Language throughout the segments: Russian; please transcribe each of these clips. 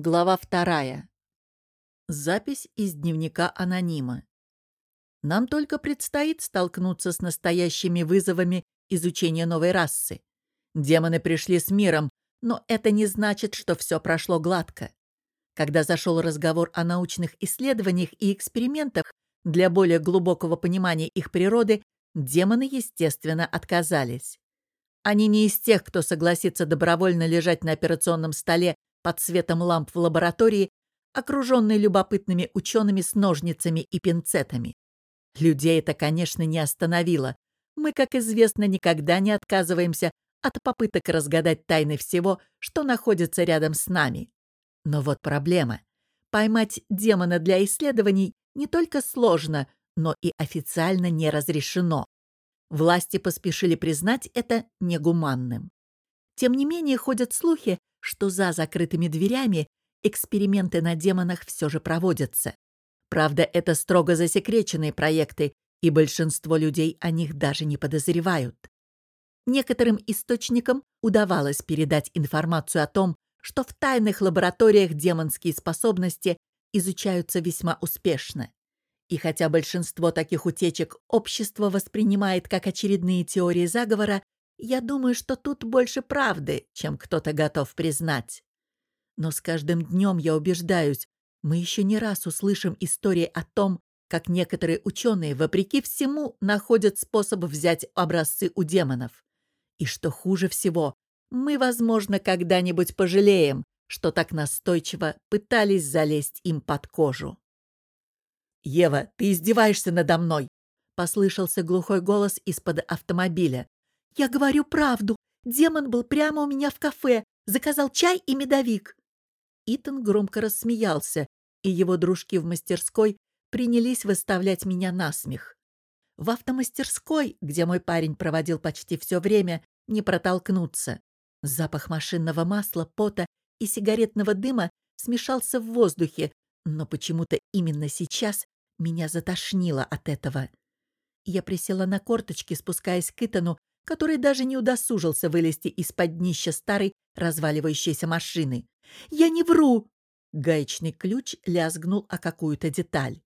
Глава вторая. Запись из дневника анонима. Нам только предстоит столкнуться с настоящими вызовами изучения новой расы. Демоны пришли с миром, но это не значит, что все прошло гладко. Когда зашел разговор о научных исследованиях и экспериментах для более глубокого понимания их природы, демоны, естественно, отказались. Они не из тех, кто согласится добровольно лежать на операционном столе под светом ламп в лаборатории, окруженный любопытными учеными с ножницами и пинцетами. Людей это, конечно, не остановило. Мы, как известно, никогда не отказываемся от попыток разгадать тайны всего, что находится рядом с нами. Но вот проблема. Поймать демона для исследований не только сложно, но и официально не разрешено. Власти поспешили признать это негуманным. Тем не менее, ходят слухи, что за закрытыми дверями эксперименты на демонах все же проводятся. Правда, это строго засекреченные проекты, и большинство людей о них даже не подозревают. Некоторым источникам удавалось передать информацию о том, что в тайных лабораториях демонские способности изучаются весьма успешно. И хотя большинство таких утечек общество воспринимает как очередные теории заговора, я думаю, что тут больше правды, чем кто-то готов признать. Но с каждым днем я убеждаюсь, мы еще не раз услышим истории о том, как некоторые ученые, вопреки всему, находят способ взять образцы у демонов. И что хуже всего, мы, возможно, когда-нибудь пожалеем, что так настойчиво пытались залезть им под кожу. «Ева, ты издеваешься надо мной!» — послышался глухой голос из-под автомобиля. «Я говорю правду. Демон был прямо у меня в кафе. Заказал чай и медовик». Итан громко рассмеялся, и его дружки в мастерской принялись выставлять меня на смех. В автомастерской, где мой парень проводил почти все время, не протолкнуться. Запах машинного масла, пота и сигаретного дыма смешался в воздухе, но почему-то именно сейчас меня затошнило от этого. Я присела на корточки, спускаясь к Итану, который даже не удосужился вылезти из-под днища старой разваливающейся машины. «Я не вру!» Гаечный ключ лязгнул о какую-то деталь.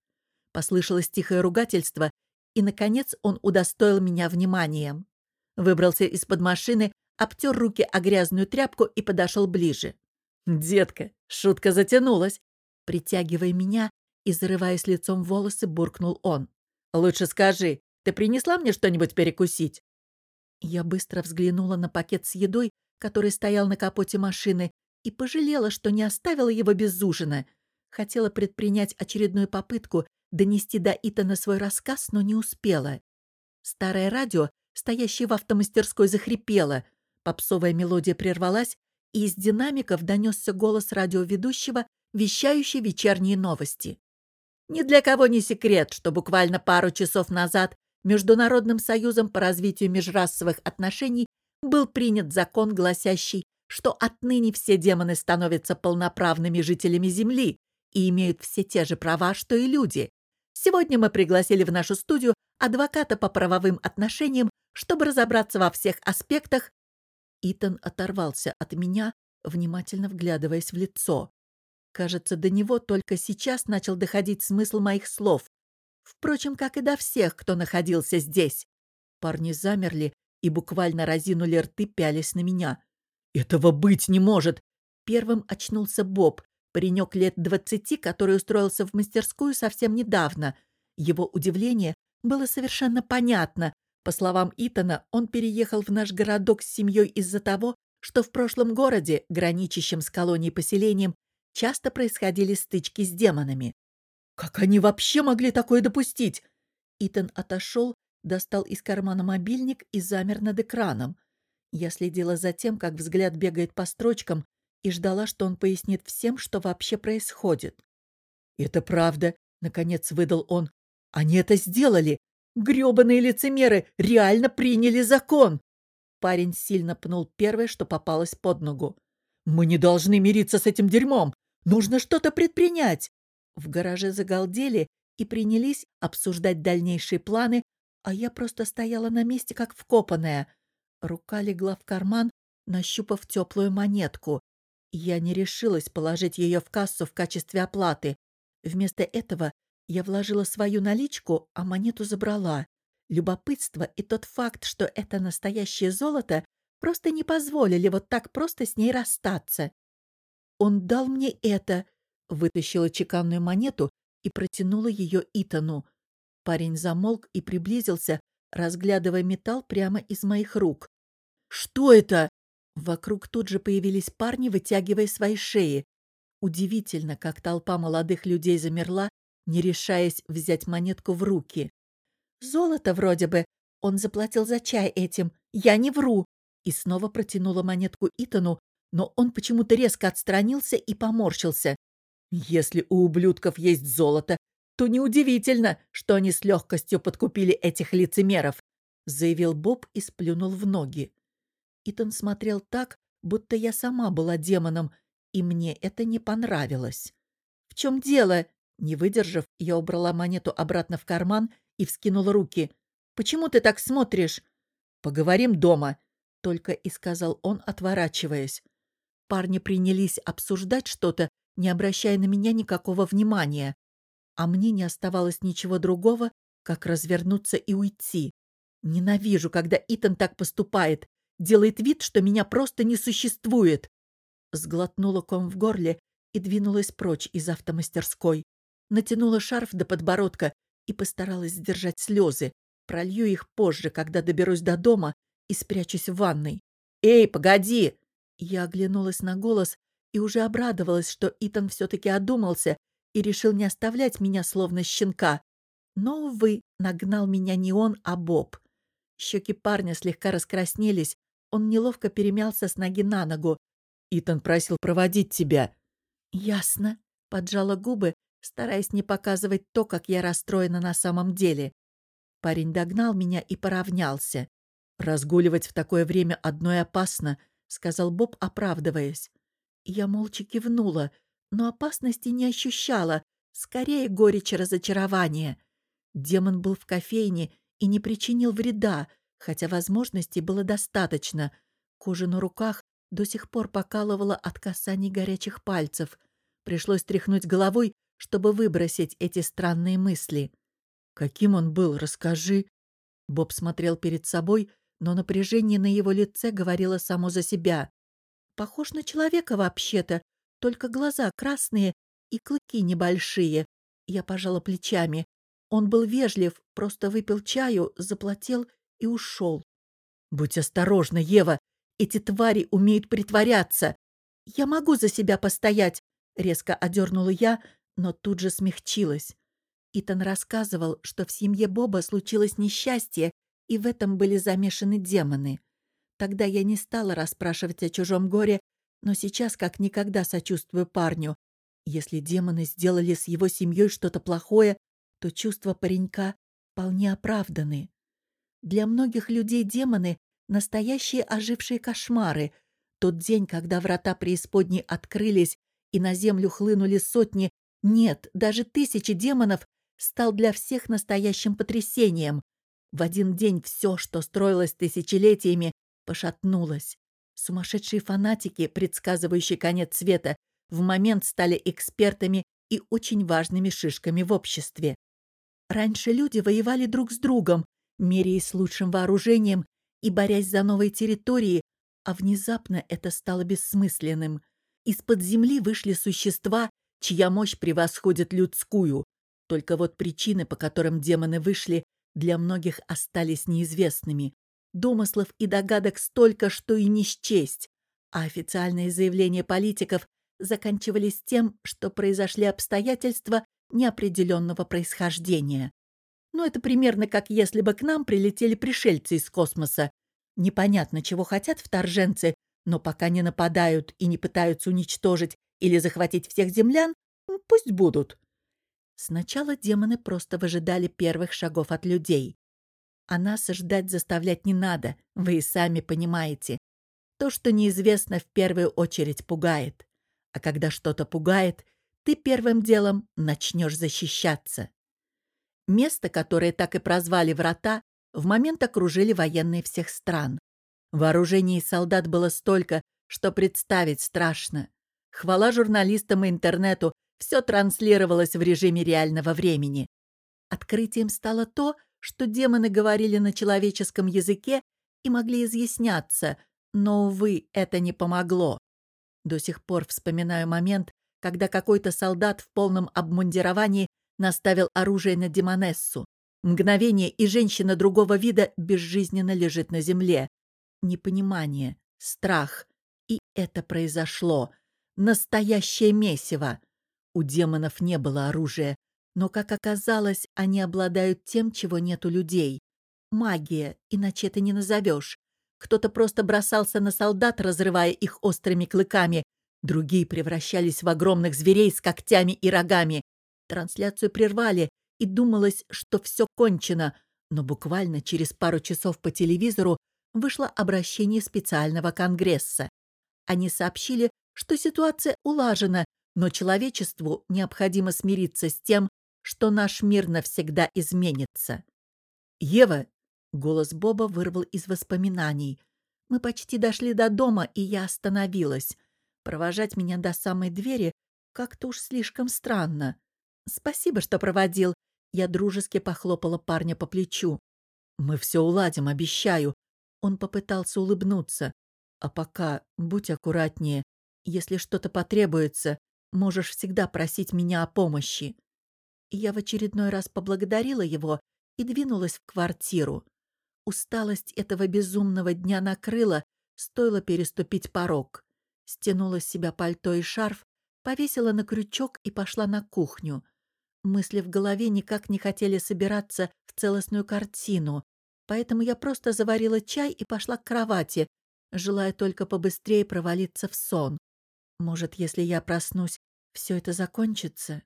Послышалось тихое ругательство, и, наконец, он удостоил меня вниманием. Выбрался из-под машины, обтер руки о грязную тряпку и подошел ближе. «Детка, шутка затянулась!» Притягивая меня и, зарываясь лицом в волосы, буркнул он. «Лучше скажи, ты принесла мне что-нибудь перекусить?» Я быстро взглянула на пакет с едой, который стоял на капоте машины, и пожалела, что не оставила его без ужина. Хотела предпринять очередную попытку донести до Итана свой рассказ, но не успела. Старое радио, стоящее в автомастерской, захрипело. Попсовая мелодия прервалась, и из динамиков донесся голос радиоведущего, вещающий вечерние новости. Ни для кого не секрет, что буквально пару часов назад Международным союзом по развитию межрасовых отношений был принят закон, гласящий, что отныне все демоны становятся полноправными жителями Земли и имеют все те же права, что и люди. Сегодня мы пригласили в нашу студию адвоката по правовым отношениям, чтобы разобраться во всех аспектах. Итан оторвался от меня, внимательно вглядываясь в лицо. Кажется, до него только сейчас начал доходить смысл моих слов. Впрочем, как и до всех, кто находился здесь. Парни замерли и буквально разинули рты, пялись на меня. «Этого быть не может!» Первым очнулся Боб, паренек лет двадцати, который устроился в мастерскую совсем недавно. Его удивление было совершенно понятно. По словам Итана, он переехал в наш городок с семьей из-за того, что в прошлом городе, граничащем с колонией поселением, часто происходили стычки с демонами. «Как они вообще могли такое допустить?» Итан отошел, достал из кармана мобильник и замер над экраном. Я следила за тем, как взгляд бегает по строчкам, и ждала, что он пояснит всем, что вообще происходит. «Это правда», — наконец выдал он. «Они это сделали! Грёбаные лицемеры реально приняли закон!» Парень сильно пнул первое, что попалось под ногу. «Мы не должны мириться с этим дерьмом! Нужно что-то предпринять!» В гараже загалдели и принялись обсуждать дальнейшие планы, а я просто стояла на месте, как вкопанная. Рука легла в карман, нащупав теплую монетку. Я не решилась положить ее в кассу в качестве оплаты. Вместо этого я вложила свою наличку, а монету забрала. Любопытство и тот факт, что это настоящее золото, просто не позволили вот так просто с ней расстаться. Он дал мне это, вытащила чеканную монету и протянула ее Итану. Парень замолк и приблизился, разглядывая металл прямо из моих рук. «Что это?» Вокруг тут же появились парни, вытягивая свои шеи. Удивительно, как толпа молодых людей замерла, не решаясь взять монетку в руки. «Золото вроде бы. Он заплатил за чай этим. Я не вру!» И снова протянула монетку Итану, но он почему-то резко отстранился и поморщился. «Если у ублюдков есть золото, то неудивительно, что они с легкостью подкупили этих лицемеров», заявил Боб и сплюнул в ноги. Итан смотрел так, будто я сама была демоном, и мне это не понравилось. «В чем дело?» Не выдержав, я убрала монету обратно в карман и вскинула руки. «Почему ты так смотришь?» «Поговорим дома», — только и сказал он, отворачиваясь. Парни принялись обсуждать что-то, не обращая на меня никакого внимания. А мне не оставалось ничего другого, как развернуться и уйти. Ненавижу, когда Итан так поступает, делает вид, что меня просто не существует. Сглотнула ком в горле и двинулась прочь из автомастерской натянула шарф до подбородка и постаралась сдержать слезы. Пролью их позже, когда доберусь до дома и спрячусь в ванной. «Эй, погоди!» Я оглянулась на голос и уже обрадовалась, что Итан все-таки одумался и решил не оставлять меня словно щенка. Но, увы, нагнал меня не он, а Боб. Щеки парня слегка раскраснелись, он неловко перемялся с ноги на ногу. «Итан просил проводить тебя». «Ясно», — поджала губы стараясь не показывать то, как я расстроена на самом деле. Парень догнал меня и поравнялся. «Разгуливать в такое время одной опасно», — сказал Боб, оправдываясь. Я молча кивнула, но опасности не ощущала, скорее горечь разочарования. Демон был в кофейне и не причинил вреда, хотя возможностей было достаточно. Кожа на руках до сих пор покалывала от касаний горячих пальцев. Пришлось тряхнуть головой чтобы выбросить эти странные мысли. «Каким он был, расскажи». Боб смотрел перед собой, но напряжение на его лице говорило само за себя. «Похож на человека вообще-то, только глаза красные и клыки небольшие». Я пожала плечами. Он был вежлив, просто выпил чаю, заплатил и ушел. «Будь осторожна, Ева! Эти твари умеют притворяться!» «Я могу за себя постоять!» — резко одернула я, но тут же смягчилась. Итан рассказывал, что в семье Боба случилось несчастье, и в этом были замешаны демоны. Тогда я не стала расспрашивать о чужом горе, но сейчас как никогда сочувствую парню. Если демоны сделали с его семьей что-то плохое, то чувства паренька вполне оправданы. Для многих людей демоны — настоящие ожившие кошмары. Тот день, когда врата преисподней открылись и на землю хлынули сотни, нет, даже тысячи демонов стал для всех настоящим потрясением. В один день все, что строилось тысячелетиями, пошатнулось. Сумасшедшие фанатики, предсказывающие конец света, в момент стали экспертами и очень важными шишками в обществе. Раньше люди воевали друг с другом, меряясь лучшим вооружением и борясь за новые территории, а внезапно это стало бессмысленным. Из-под земли вышли существа, чья мощь превосходит людскую. Только вот причины, по которым демоны вышли, для многих остались неизвестными. Домыслов и догадок столько, что и не счесть. А официальные заявления политиков заканчивались тем, что произошли обстоятельства неопределенного происхождения. Ну, это примерно как если бы к нам прилетели пришельцы из космоса. Непонятно, чего хотят вторженцы, но пока не нападают и не пытаются уничтожить или захватить всех землян, пусть будут. Сначала демоны просто выжидали первых шагов от людей. А нас ждать заставлять не надо, вы и сами понимаете. То, что неизвестно, в первую очередь пугает. А когда что-то пугает, ты первым делом начнешь защищаться. Место, которое так и прозвали «Врата», в момент окружили военные всех стран. Вооружений солдат было столько, что представить страшно. Хвала журналистам и интернету, все транслировалось в режиме реального времени. Открытием стало то, что демоны говорили на человеческом языке и могли изъясняться, но, увы, это не помогло. До сих пор вспоминаю момент, когда какой-то солдат в полном обмундировании наставил оружие на Демонессу. Мгновение, и женщина другого вида безжизненно лежит на земле. Непонимание, страх. И это произошло. Настоящее месиво. У демонов не было оружия, но, как оказалось, они обладают тем, чего нет у людей. Магия, иначе это не назовешь. Кто-то просто бросался на солдат, разрывая их острыми клыками. Другие превращались в огромных зверей с когтями и рогами. Трансляцию прервали, и думалось, что все кончено, но буквально через пару часов по телевизору вышло обращение специального конгресса. Они сообщили, что ситуация улажена, но человечеству необходимо смириться с тем, что наш мир навсегда изменится. «Ева!» — голос Боба вырвал из воспоминаний. «Мы почти дошли до дома, и я остановилась. Провожать меня до самой двери как-то уж слишком странно. Спасибо, что проводил. Я дружески похлопала парня по плечу. «Мы все уладим, обещаю». Он попытался улыбнуться. «А пока будь аккуратнее. Если что-то потребуется, можешь всегда просить меня о помощи». Я в очередной раз поблагодарила его и двинулась в квартиру. Усталость этого безумного дня накрыла, стоило переступить порог. Стянула с себя пальто и шарф, повесила на крючок и пошла на кухню. Мысли в голове никак не хотели собираться в целостную картину, поэтому я просто заварила чай и пошла к кровати, желая только побыстрее провалиться в сон. Может, если я проснусь, все это закончится?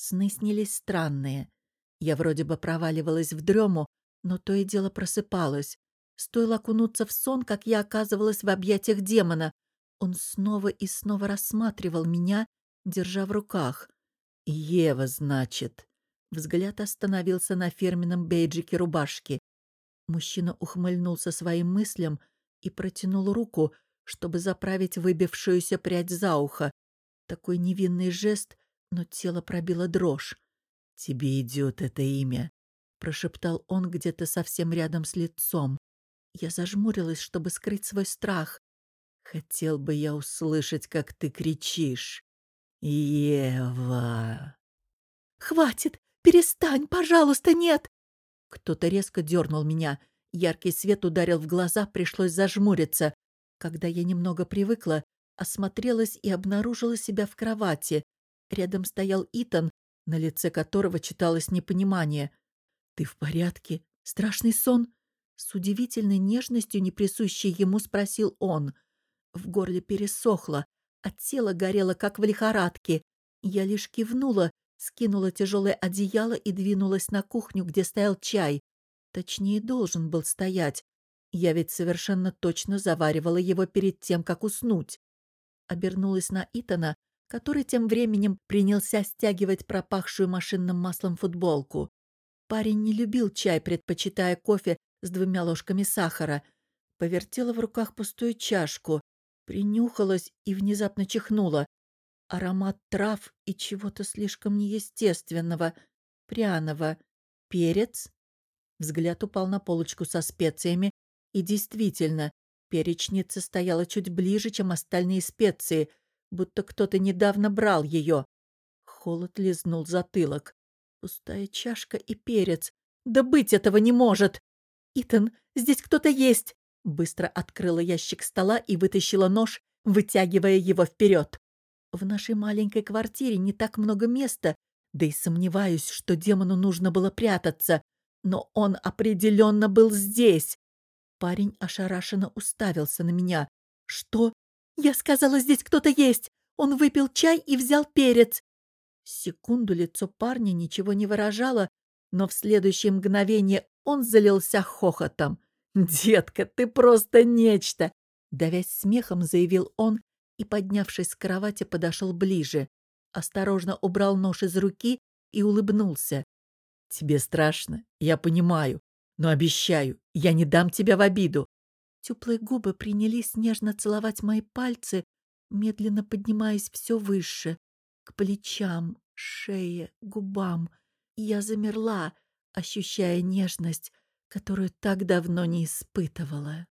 Сны снились странные. Я вроде бы проваливалась в дрему, но то и дело просыпалась. Стоило окунуться в сон, как я оказывалась в объятиях демона. Он снова и снова рассматривал меня, держа в руках. «Ева, значит». Взгляд остановился на фирменном бейджике рубашки. Мужчина ухмыльнулся своим мыслям и протянул руку, чтобы заправить выбившуюся прядь за ухо. Такой невинный жест, но тело пробило дрожь. «Тебе идет это имя», — прошептал он где-то совсем рядом с лицом. Я зажмурилась, чтобы скрыть свой страх. «Хотел бы я услышать, как ты кричишь». «Ева!» «Хватит! Перестань, пожалуйста, нет!» Кто-то резко дернул меня. Яркий свет ударил в глаза, пришлось зажмуриться. Когда я немного привыкла, осмотрелась и обнаружила себя в кровати. Рядом стоял Итан, на лице которого читалось непонимание. «Ты в порядке? Страшный сон?» С удивительной нежностью, не присущей ему, спросил он. В горле пересохло, а тело горело, как в лихорадке. Я лишь кивнула, скинула тяжелое одеяло и двинулась на кухню, где стоял чай. Точнее, должен был стоять. Я ведь совершенно точно заваривала его перед тем, как уснуть. Обернулась на Итана, который тем временем принялся стягивать пропахшую машинным маслом футболку. Парень не любил чай, предпочитая кофе с двумя ложками сахара. Повертела в руках пустую чашку. Принюхалась и внезапно чихнула. Аромат трав и чего-то слишком неестественного, пряного. Перец? Взгляд упал на полочку со специями, и действительно, перечница стояла чуть ближе, чем остальные специи, будто кто-то недавно брал ее. Холод лизнул затылок. Пустая чашка и перец. Да быть этого не может! Итан, здесь кто-то есть! Быстро открыла ящик стола и вытащила нож, вытягивая его вперед. В нашей маленькой квартире не так много места, да и сомневаюсь, что демону нужно было прятаться. Но он определенно был здесь. Парень ошарашенно уставился на меня. «Что? Я сказала, здесь кто-то есть! Он выпил чай и взял перец!» Секунду лицо парня ничего не выражало, но в следующее мгновение он залился хохотом. «Детка, ты просто нечто!» Давясь смехом, заявил он и, поднявшись с кровати, подошел ближе. Осторожно убрал нож из руки и улыбнулся. «Тебе страшно, я понимаю, но обещаю, я не дам тебя в обиду». Теплые губы принялись нежно целовать мои пальцы, медленно поднимаясь все выше, к плечам, шее, губам. Я замерла, ощущая нежность, которую так давно не испытывала.